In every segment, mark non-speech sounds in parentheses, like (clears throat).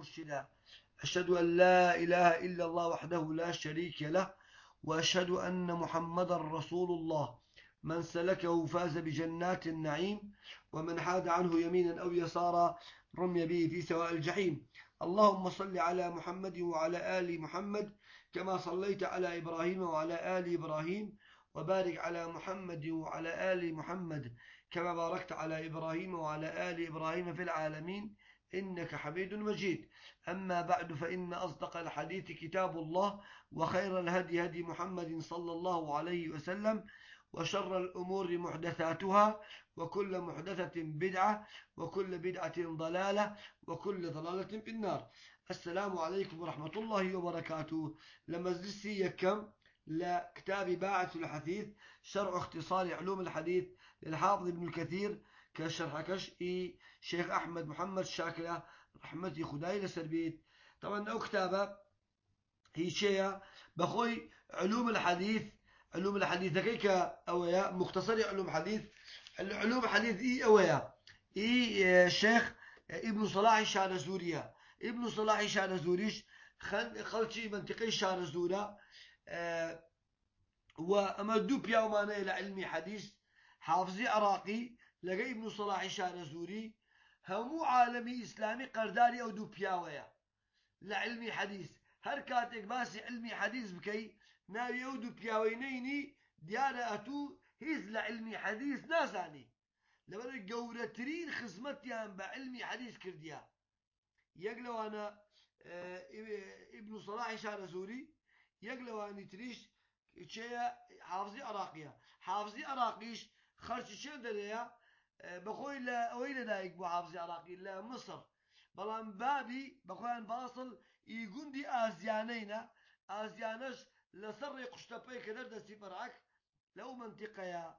مرشدا أشهد أن لا إله إلا الله وحده لا شريك له وأشهد أن محمدا رسول الله. من سلكه فاز بجنات النعيم ومن حاد عنه يمينا أو يسارا رمي به في سواء الجحيم. اللهم صل على محمد وعلى آل محمد كما صليت على إبراهيم وعلى آل إبراهيم وبارك على محمد وعلى آل محمد كما باركت على إبراهيم وعلى آل إبراهيم في العالمين. إنك حميد مجيد. أما بعد فإن أصدق الحديث كتاب الله وخير الهدي هدي محمد صلى الله عليه وسلم وشر الأمور محدثاتها وكل محدثة بدعة وكل بدعة ضلالة وكل ضلالة في النار. السلام عليكم ورحمة الله وبركاته. لمجلسي يكم لكتاب باعث الحديث شرع اختصار علوم الحديث للحافظ ابن الكثير كشرح كشئي شيخ أحمد محمد شاكلة رحمتي خداي لسربيت طبعا أو كتابة هي شيء بخوي علوم الحديث علوم الحديث كيك أويا مختصر علوم الحديث العلوم الحديث إي أويا إي شيخ ابن صلاح شان زوريا ابن صلاح شان زوريش خلشي منطقي شان زورا أه وأما دوبيا ومانا إلى علمي حديث حافظي عراقي لقى ابن صلاح شان زوري همو عالمي إسلامي قرداري أو دوبياويا لعلمي حديث هر كاتك باسي علمي حديث بكي ناوي أو دوبياوينيني ديارة أتو هيز لعلمي حديث لبدا قورترين خزمتيان بعلمي حديث كرديا يقلو أنا آه ابن صلاح شان زوري يقلو أنا تريش شيء حافظي عراقية حافظي عراقيش شيء دريا بخوي لا أويل دايك بو حافظي عراقي لا مصر. بخوان باصل يقوندي آزيانينا. آزيانش لسر قشتبي كدر دستي برعك لو منطقة يا.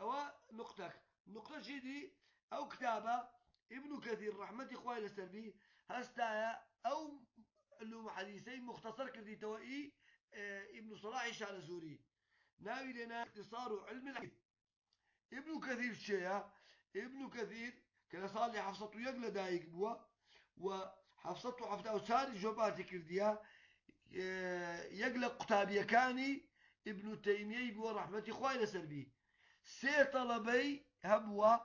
أو نقطة نقطة جدي. أو كتابة. ابن كثير رحمة إخوائي لسربي. هستايا أو علوم حديثي مختصر كردي توائي ابن صلاح شان زوري ناوي لنا اختصار علم الحديث. ابن كثير شيء ابن كثير كان صالح حفصته يقل دايق بوا وحفصته حفظه وساري جوباتي كرديا يقل قتابية كاني ابن تيمية بوا رحمة إخوائي لسربي سي طلبي هبوا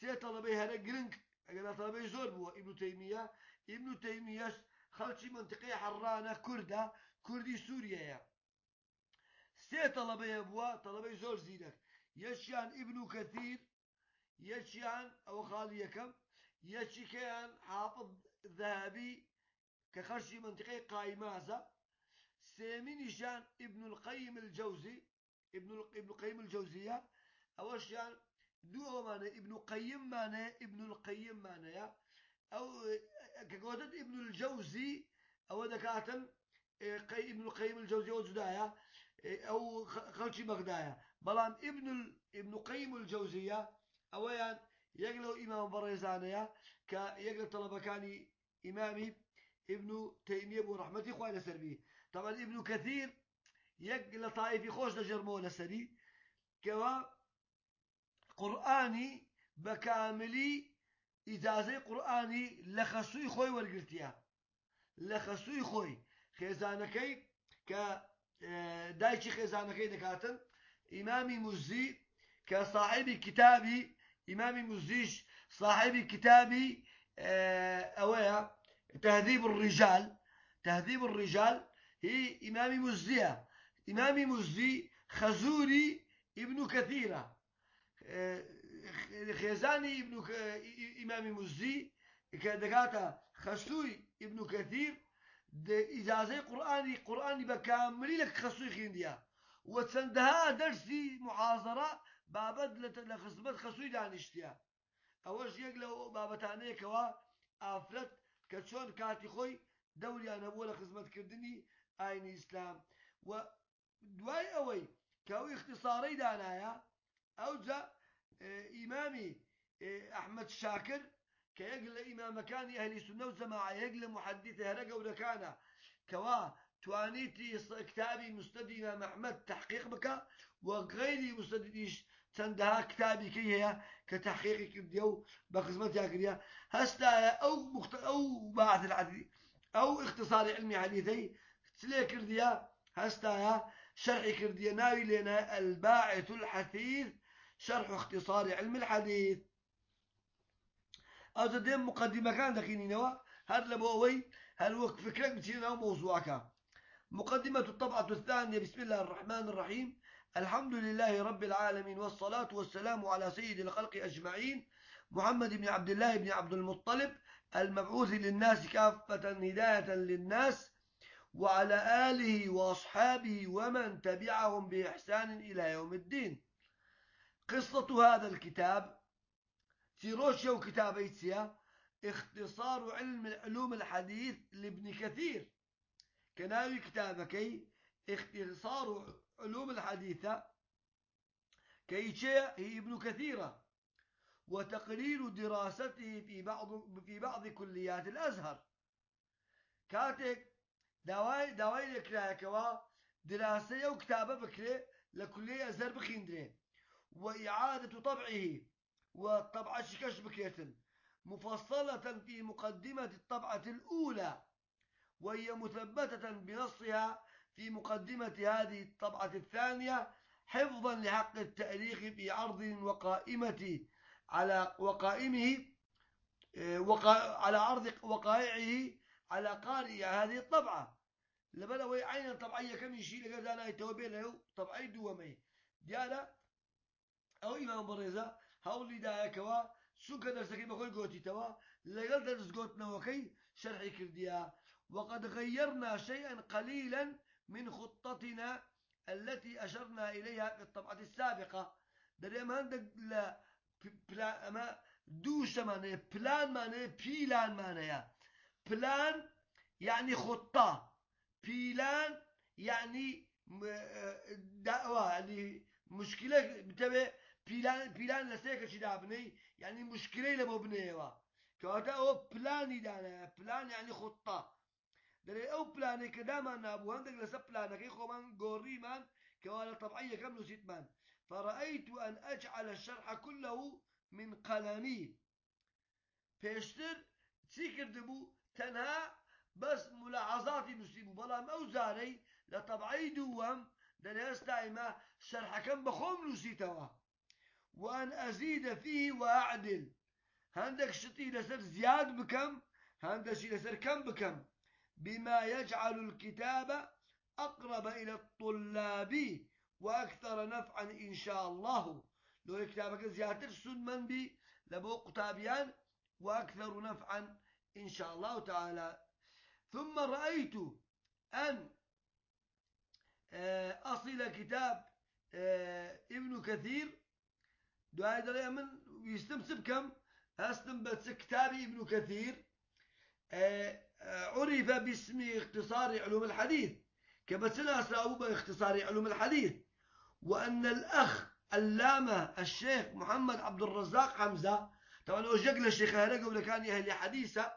سي طلبي قرنك أقول طلبي زور بوا ابن تيمية. ابن تيمية خلشي منطقية حرانة كردة كردي سوريا سي طلبي هبوا طلبي زور زينك يشيان ابن كثير يشيان أو خالي كم يشي كان حافظ ذهبي كخرشي منطقي قايمازة سيمين شان ابن القيم الجوزي ابن ابن القيم الجوزية. أو شان دو معنى ابن قيم معنى ابن القيم معنى أو كقولت ابن الجوزي أو دكاتن ابن القيم الجوزي وجدايا أو خلشي بغدايا بلان ابن ابن قيم الجوزية أويان يقلو إمام بريزانيا طلبة كان إمامي ابن تيمية بو رحمة إخواني سربي. طبعا ابن كثير يقل طائفي خوش لجرمو لسري كوا قرآني بكاملي إجازة قرآني لخصوي خوي والقرتيا لخصوي خوي. خيزانكي ك دايشي خيزانكي دكاتن. إمامي مزي كصاحب كتابي إمامي مزيش صاحب كتابي أويا؟ تهذيب الرجال. تهذيب الرجال هي إمامي مزية إمامي مزي خزوري ابن كثيرة. خيزاني ابن إمامي مزي كدقاتا خسوي ابن كثير. إجازة قرآني قرآني بكاملي لك خسوي خينديا. وتسندها درسي محاضرة بابەت لە خزمەت خەسووی دانیشتە ئەوەش یەک لە بابەتانەیەکەوە ئافرەت کە چۆن کاتی خۆی دەوریانە بۆ لە خزمەتکردنی ئاینی ئیسلام. و دوای ئەوەی کە ئەو اختساڕەی دانایە ئەو جا ئیمامی ئەحمد شاکر کە یەک لە ئیمامەکانی ئەهلی سنە و زەماع یەک لە محەدی هەرە گەورەکانە کەوا توانیتی کتابی مستەدی ئیمام ئەحمد تحقیق بکە وە غەیری مستەدیش چەندەها کتابێکی هەیە کە تحقیقی کردیە و بە خزمەتیا کردە هەستایە ئەو مخت ئەو باعث الحديث ئەو اختصاری علمی حدیثەی سلێ کردیە هەستایە شرحی کردیە ناوی لێنە الباعث الحثيث شرح اختصار علم الحديث أو دێم مقدمة كان دقينينوا هذا لبوي هل وقت فكرك بتشينا موضوعك مقدمة الطبعة الثانية بسم الله الرحمن الرحيم. الحمد لله رب العالمين والصلاة والسلام على سيد الخلق أجمعين محمد بن عبد الله بن عبد المطلب المبعوث للناس كافة هداية للناس وعلى آله وأصحابه ومن تبعهم بإحسان إلى يوم الدين. قصة هذا الكتاب تيروشيا وكتابيتسيا اختصار علم علوم الحديث لابن كثير. كناوي كتابكي اختصار علوم الحديثة هي ابن كثيرة وتقرير دراسته في بعض في بعض كليات الأزهر. كاتك دواي دواي لكراكوا دراسة وكتابة بكري لكلية أزهر بخيندري وإعادة طبعه والطبعة شكش بكيتن. مفصلة في مقدمة الطبعة الأولى وهي مثبتة بنصها في مقدمة هذه الطبعة الثانية حفظا لحق التاريخ في عرض وقائمة على وقائمه آه، وقا على عرض وقائعه على قارئ هذه الطبعة. لبلا وي عين طبعية كم يشيل؟ لقد أنا يتوبي له طبعي دومي ديالا أو إمام بريزة هولي دا كوا سوكا درسكي بخوي قوتي توا. لقد درس قوتنا وكي شرحي كرديا. وقد غيرنا شيئا قليلا من خطتنا التي أشرنا إليها في الطبعة السابقة. دري ما عندك لا بلا ما دوش معناه بلان معناه بيلان معناه بلان يعني خطة. بيلان يعني دعوة. يعني مشكلة بتبع بلان بلان لسيك شي دابني يعني مشكلة لبو بنيوا كواتا هو دانا. بلان يعني خطة. دەێ ئەو پلانێک کە دامان نابوو هەندێک لەسەر پلانەکەی خۆمان گۆڕیمان كوالا طبعية كم نسيتمان فرأيت أن أجعل الشرح كله من قلمي بيشتر تسيكر دبو تنها بس ملاحظاتي نسيبو بلام أو زاري لطبعي دوام دنياس دائما شرح كم بخوم نسيتوا وأن أزيد فيه وأعدل هندك شتي لسر زياد بكم هندك شي لسر كم بكم بما يجعل الكتاب أقرب إلى الطلاب وأكثر نفعا إن شاء الله. لو كتابك زيادة سنمن بي لبو قتابيان وأكثر نفعا إن شاء الله تعالى. ثم رأيت أن آه، أصل كتاب آه، ابن كثير. دعاء دريا من يستمسب كم؟ أستنبت كتابي ابن كثير. عرف باسم اختصار علوم الحديث. كبسنا أسرعوا باختصار علوم الحديث. وأن الأخ اللامة الشيخ محمد عبد الرزاق حمزة طبعا أوجق للشيخ هذا قبل كان يهلي حديثة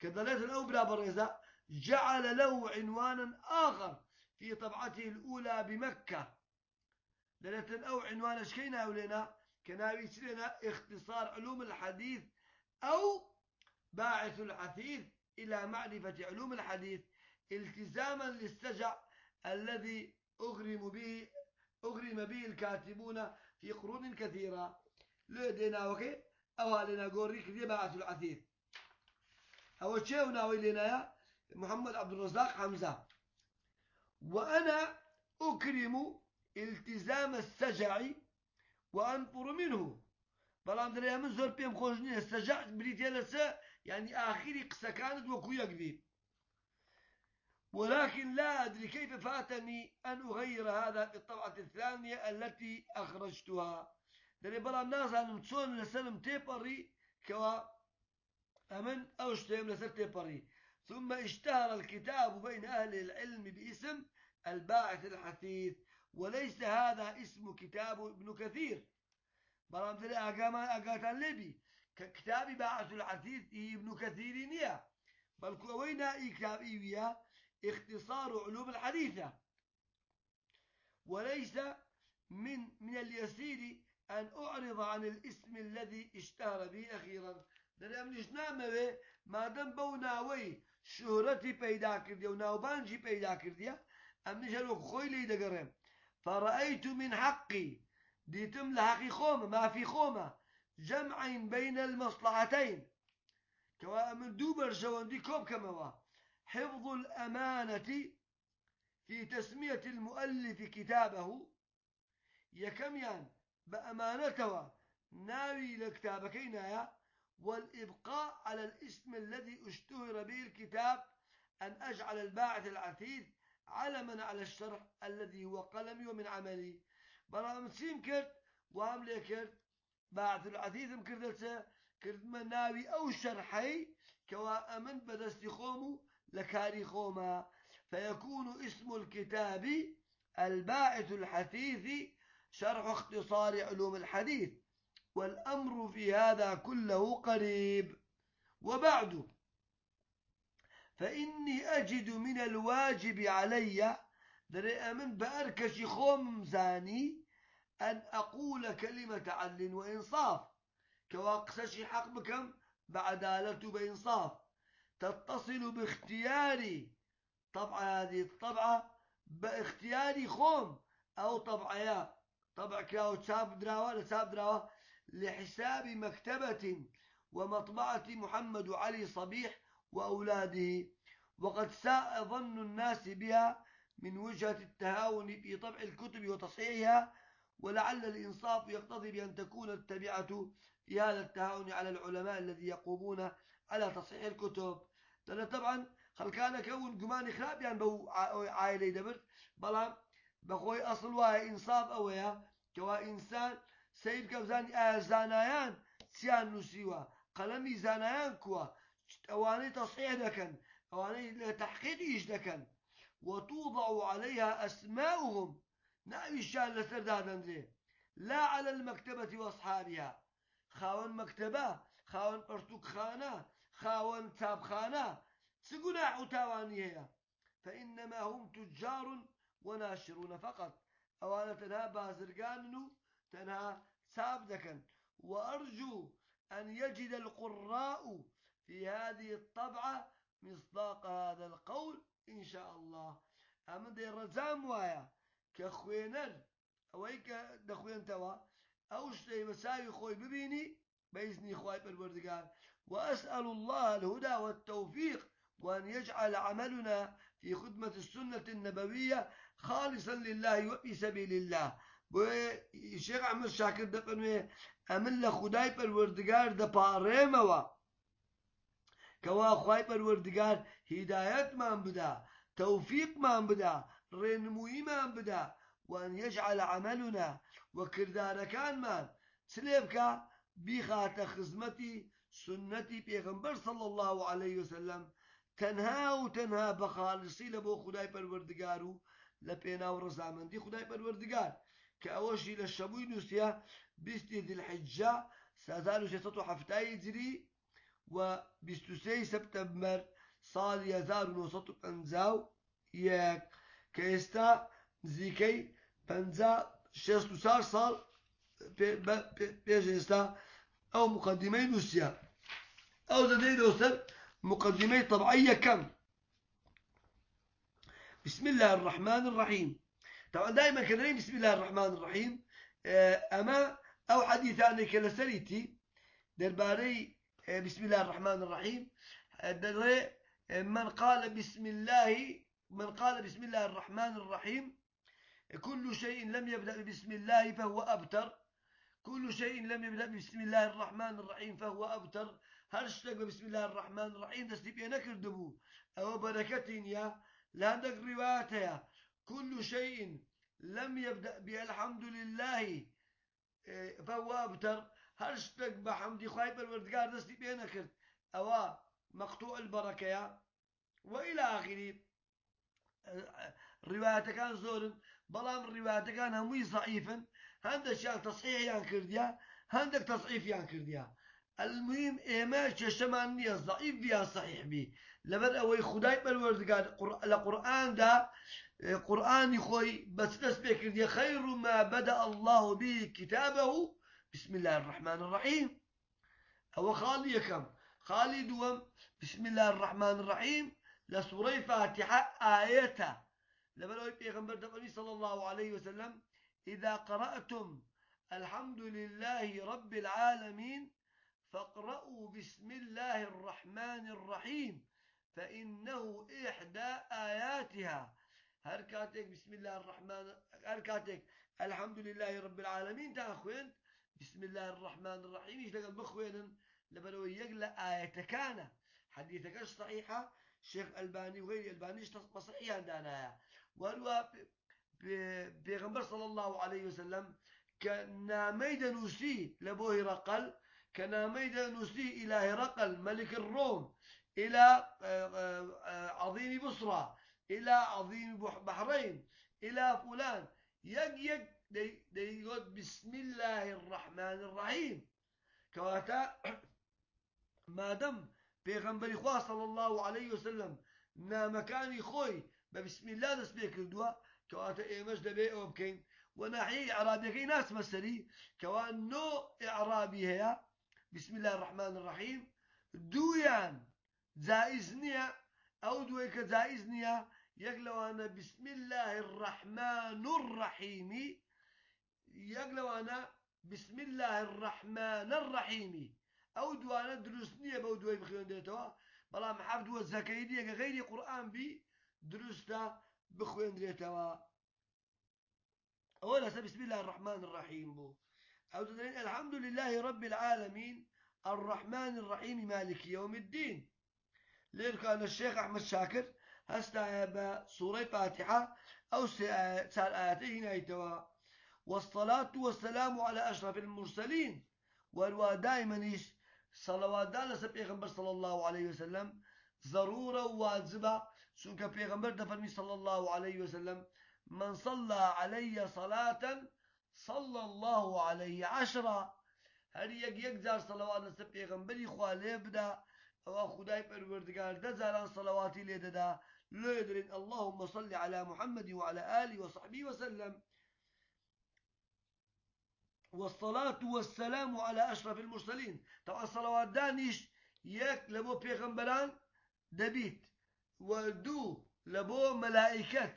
كذلك الأوبرا برزة جعل له عنوانا آخر في طبعته الأولى بمكة. ليلة أو عنوان شكينا ولنا كناوي سلنا اختصار علوم الحديث أو باعث الحثيث إلى معرفة علوم الحديث التزاما للسجع الذي أغرم به أغرم به الكاتبون في قرون كثيرة. لدينا وكي أو لنا قوريك دي باعث الحثيث أو شيء يا محمد عبد الرزاق حمزة. وأنا أكرم التزام السجع وأنفر منه. بەڵام دەرێ من زۆر پێم خۆش نییە سەجا بریتێ يعني آخری قسەکانت وەکو یەکبی ولكن لا أدري كيف فاتني أن أغير هذا في الطبعة الثانية التي أخرجتها. دري بلام نازانم چۆن لەسەرم تێپەڕی كوا أمن أو شتيم لسر تيبري. ثم اشتهر الكتاب بين أهل العلم باسم الباعث الحثيث. وليس هذا اسم كتاب ابن كثير. بەڵام ترێ ئاگامان ئاگاتان لێبی کتابی باعث الحديث ابن كثير نية. بل كوينا كتاب إيويا اختصار علوم الحديثة. وليس من من اليسير أن أعرض عن الاسم الذي اشتهر به أخيرا. در أمنش نامه ما دم بو ناوي شهرتي پیدا کردی و ناوبانجی پیدا کردی أمنش هلوك خوي لي دقرم فرأيت من حقي ديتم لحقي خومة ما في خومة. جمع بين المصلحتين. كوا من جواندي كوب كما حفظ الأمانة في تسمية المؤلف كتابه. يكميان بأمانته ناوي لكتابكينا والإبقاء على الاسم الذي اشتهر به الكتاب أن أجعل الباعث العثيث علما على الشرح الذي هو قلمي ومن عملي. کرد وام لێ کرد باعث العزیزم کردەچە کردمە ناوی ئەو شەرحەی کەوا ئەمن بەدەستی خۆم و لە کاری خۆمە فيكون اسم الكتاب الباعث الحثيث شرح اختصار علوم الحديث والأمر في هذا كله قريب. وبعد فإني أجد من الواجب علي دري أمن بأركش خوم زاني أن أقول كلمة عدل وإنصاف. كواقسش حق بكم بعدالة بإنصاف. تتصل باختياري. طبعا هذه الطبعة باختياري خوم أو طبعيا. طبع كلاو تساب دراوة لتساب دراوة. لحساب مكتبة ومطبعة محمد علي صبيح وأولاده. وقد ساء ظن الناس بها من وجهة التهاون في طبع الكتب وتصحيحها. ولعل الإنصاف يقتضي بأن تكون التبعة في هذا التهاون على العلماء الذي يقومون على تصحيح الكتب. لأن طبعا خل كان كون جمان خراب يعني بو عائلة دبر بلام بخوي أصل وها إنصاف أويا كوا إنسان سيد كبزاني آزانيان سيان نسيوا قلمي زانيان كوا أواني تصحيح دكن أواني تحقيق إيش دكن وتوضع عليها أسماؤهم ناوي الشان لسر لا على المكتبة وأصحابها. خاون مكتبة خاون برتوك خانة خاون تاب خانة. سقناع وتاواني هي. فإنما هم تجار وناشرون فقط. أوانا تنها بازرقاننو تنها سابدكا وأرجو أن يجد القراء في هذه الطبعة مصداق هذا القول إن شاء الله. أما دي الرزام وايا كخوينر أويك دخوين توا أو شيء مساوي خوي ببيني بإذن خوي بالوردقان وأسأل الله الهدى والتوفيق وأن يجعل عملنا في خدمة السنة النبوية خالصا لله وفي سبيل الله. الشيخ عمر شاكر دقنوه أمن لخداي بالوردقار دباريموا كوا خواي بالوردقار هداية من بدا توفيق من بدا من بدا وأن يجعل عملنا وكردار كان من سليبك بخات خزمتي سنتي بيغمبر صلى الله عليه وسلم تنها وتنها بخالصي لبو خداي بالوردقارو لبينا ورزامندي خداي بالوردقار كأوشي للشبوي نوسيا بستي ذي الحجة سازالو شيطة حفتاي جري و 23 سپتمبر ساڵی 1950 یەک کە ئێستا نزیکەی 64 ساڵ پێش ئێستا ئەو مقدمەی نووسیا. ئەو دەدەی مقدمەی طبعی كم بسم الله الرحمن الرحيم. طبعا دائما كذلك بسم الله الرحمن الرحيم أما أو حديثاني كالسريتي درباري بسم الله الرحمن الرحيم من قال بسم الله من قال بسم الله الرحمن الرحيم كل شيء لم يبدأ بسم الله فهو أبتر. كل شيء لم يبدأ بسم الله الرحمن الرحيم فهو أبتر. هرشتك بسم الله الرحمن الرحيم؟ دستي بينا كردبو أو بركتين يا. لهندك رواياتها كل شيء لم يبدأ بالحمد لله فهو أبتر. هرشتك بحمد خايب الوردقار دستي بينا كرد أو مقطوع البركة وإلى آخره. رواية كان زور بلام رواية كان همي ضعيفا هندك شان تصحيح يان كرديا هندك تصحيف يان كرديا. المهم إيما شمان نية ضعيف بيا صحيح بي. لبر أوي خداي بالوردقار القرآن دا قرآن خوي بس تسبيك خير ما بدأ الله به كتابه. بسم الله الرحمن الرحيم. أو خالي كم؟ خالي دوم. بسم الله الرحمن الرحيم. لسورة فاتحة آية لما بيغمبر صلى الله عليه وسلم إذا قرأتم الحمد لله رب العالمين فاقرأوا بسم الله الرحمن الرحيم فإنه إحدى آياتها. هركاتك بسم الله الرحمن هركاتك الحمد لله رب العالمين تأخوين بسم الله الرحمن الرحيم يشتغل بخوين لبلو يقلى آية كان حديثك صحيحة؟ شيخ ألباني وغير ألباني صحيحة دانا وهو بيغمبر صلى الله عليه وسلم كنامي دنوسي لبوه رقل كنامي دنوسي إلى هرقل ملك الروم إلى آه، آه، عظيم بصرة إلى عظيم بحرين إلى فلان. يق يق دي, يقول بسم الله الرحمن الرحيم. کەواتە (clears throat) ما پێغەمبەری خوا صلى الله عليه وسلم نامەکانی خۆی بسم الله دەستی پێکردووە کەواتە ئێمەش دەبێ ئەوە بکەین وناحية إعرابي ناس مسري كوان نۆ إعرابي هەیە بسم الله الرحمن الرحيم دويان جائز نية أو دويك جائز نية يقلو أنا بسم الله الرحمن الرحيم يقلو أنا بسم الله الرحمن أو دوانا دروسنية بو دوي بخيون ديتوا بلا محافظ والزكايدية غير قرآن بي دروستا بخوين ديتوا أولا بسم الله الرحمن الرحيم بو أو تدرين الحمد لله رب العالمين الرحمن الرحيم مالك يوم الدين لين كان الشيخ أحمد شاكر هستا بسورة فاتحة أو سال آياته نايتوا والصلاة والسلام على أشرف المرسلين والوا دائما إيش صلوات دانا سب پیغمبر صلى الله عليه وسلم ضرورة واجبة سنك پیغمبر دفرمي صلى الله عليه وسلم من صلى علي صلاة صلى الله عليه عشرة هل يك يك جار صلوات نسب پیغمبری خواه بدا أو خدای پروردگار ده زاران صلواتی لیده دا ليدرين اللهم صل على محمد وعلى آله وصحبه وسلم. والصلاة والسلام على أشرف المرسلين. طبعا صلوات دانيش يك لبو بيغمبران دبيت. ودو لبو ملائكة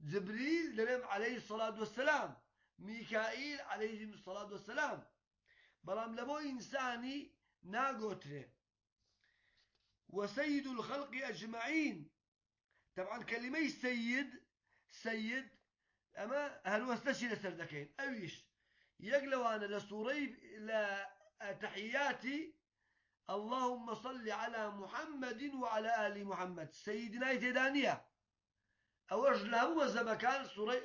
جبريل درم عليه الصلاة والسلام. ميكائيل عليه الصلاة والسلام. بلام لبو إنساني ناقوتري وسيد الخلق أجمعين. طبعا كلمة سيد سيد أما هل وستشي لسردكين أويش يقلوا أنا لسوري لتحياتي اللهم صل على محمد وعلى آل محمد. سيدنا يتدانية أوش له زمكان سوري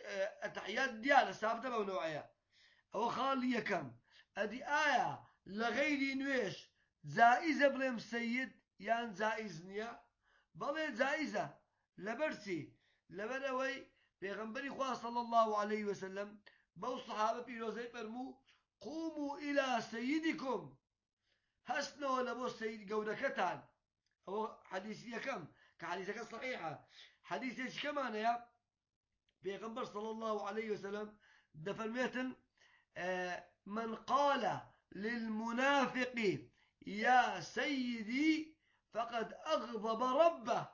التحيات ديالة ثابتة بونوعية أو خالية كم؟ أدي آية لغير نويش زائزة بلم سيد يان زائز نيا. بلي زائزة. لبرسي. لبروي بيغنبري خواه صلى الله عليه وسلم. بو صحابة بيروزي فرمو قوموا إلى سيدكم. هسنوا لبو سيد قودكتان أو حديثية كم؟ كحديثك صحيحة؟ حديث كمان يا؟ بيغنبر صلى الله عليه وسلم دفرميتن آه، من قال للمنافق يا سيدي فقد أغضب ربه.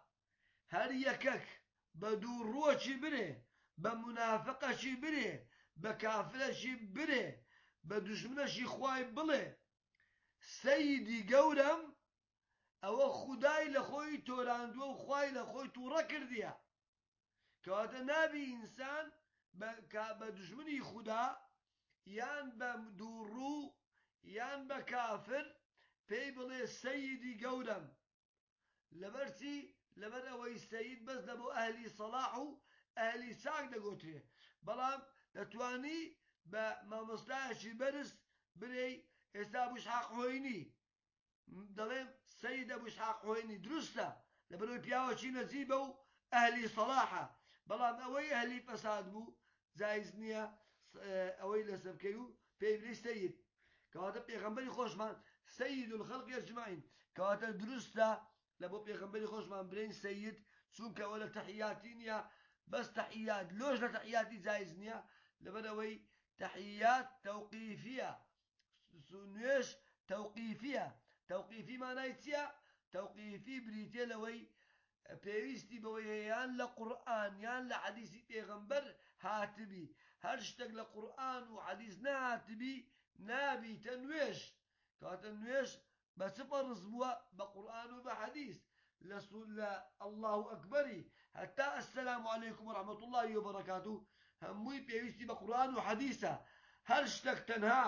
هل يكك؟ بدور روشي بره بمنافقة بره بكافرة بره بدشمنة خواي بله سيدي قورم او خدای لخوی توراندو و خوای لخوی تورا کردیا کواتا نابی انسان بە دژمنی خوددا یان بە دووڕوو یان بە کافر پێی بڵێ سەیدی گەورم. لەبەرچی لەبەر ئەوەی سەید بەس لە بۆ ئەهلی سەلاح و ئەهلی ساک دەگوترێ بەڵام دەتوانی بە مامۆستایەکی بەرز برێ ئێستا بوش حاق هۆینی دەڵێم سەید ئەبوش حاق هۆینی دروستە لە بەرەوەی پیاوەچی نەزیبە و ئەهلی سەلاحە. بەڵام ئەوەی ئەهلی فەساد بوو جایز نییە ئەوەی لەسەر بکەی و بری سەید. کەواتە پێغەمبەری خۆشمان سەید و خەڵقی ئەجمعین کەواتە دروستە سيد يا بس تحيات لوش لا تحياتي جايز نيا لبدوي تحيات توقيفية سنوش توقيفية. توقيفي ما نايتيا توقيفي بريتي لوي پێویستی بەوەی یان لە قورآن یان لە حەدیسی پێغەمبەر هاتبی هەر شتێک لە قورآن و حەدیث نهاتبی نابیتە نوێش کاتە نوێش الله ئەکبەری هەتا ئەسلام علیکم ورحمة الله وبركاته. هەمووی پێویستی بە قورآن و حەدیثە هەر شتێک تەنها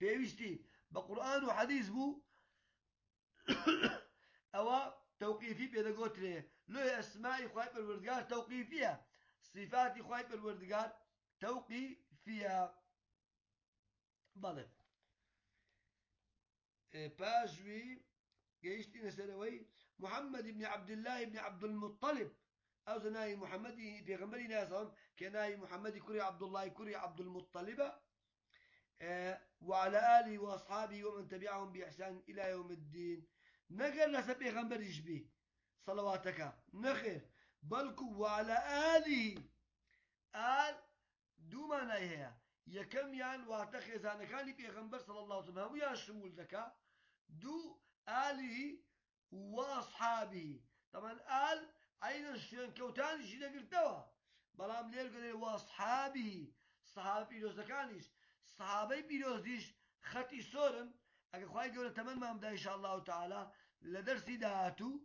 پێویستی بە قورآن و حەدیث بوو (coughs) ئەوە توقيفي بيدقوتري لو اسماء خواهي بالوردقار توقيفية صفات خواهي بالوردقار توقيفية بله. باجوي جيشتي نسلوي محمد بن عبد الله بن عبد أو زناي محمد بيغمبري ناسهم كناي محمد كري عبد الله كري عبد المطلب وعلى آله وأصحابه ومن تبعهم بإحسان إلى يوم الدين. نقل لسا بيغمبر يشبه صلواتك. نخير. بلكو وعلى آله. آل دو ما هي. يكم يان واتە خێزانەکانی پێغمبەر صلى الله عليه وسلم يا شمول دكا دو آله وأصحابه. طبعا آل أين شوێن کەوتانیشی دەگرتەوە بەڵام لێر گەێ وەصحابی سەحابی پیرۆزەکانیش سەحابەی پیرۆزیش خەتی سۆرن ئەگە خی گەورە تەمەماندا ئیشاء الله تعالی لە دەرسی داهاتوو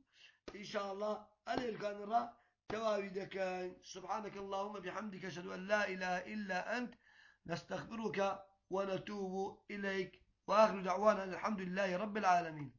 ئیشاء الله ئەلێرکان ڕا تواوي دكان سبحانك اللهم بحمدك أشهد أن لا إله إلا أنت نستغفرك ونتوب إليك وآخر دعوانا الحمد لله رب العالمين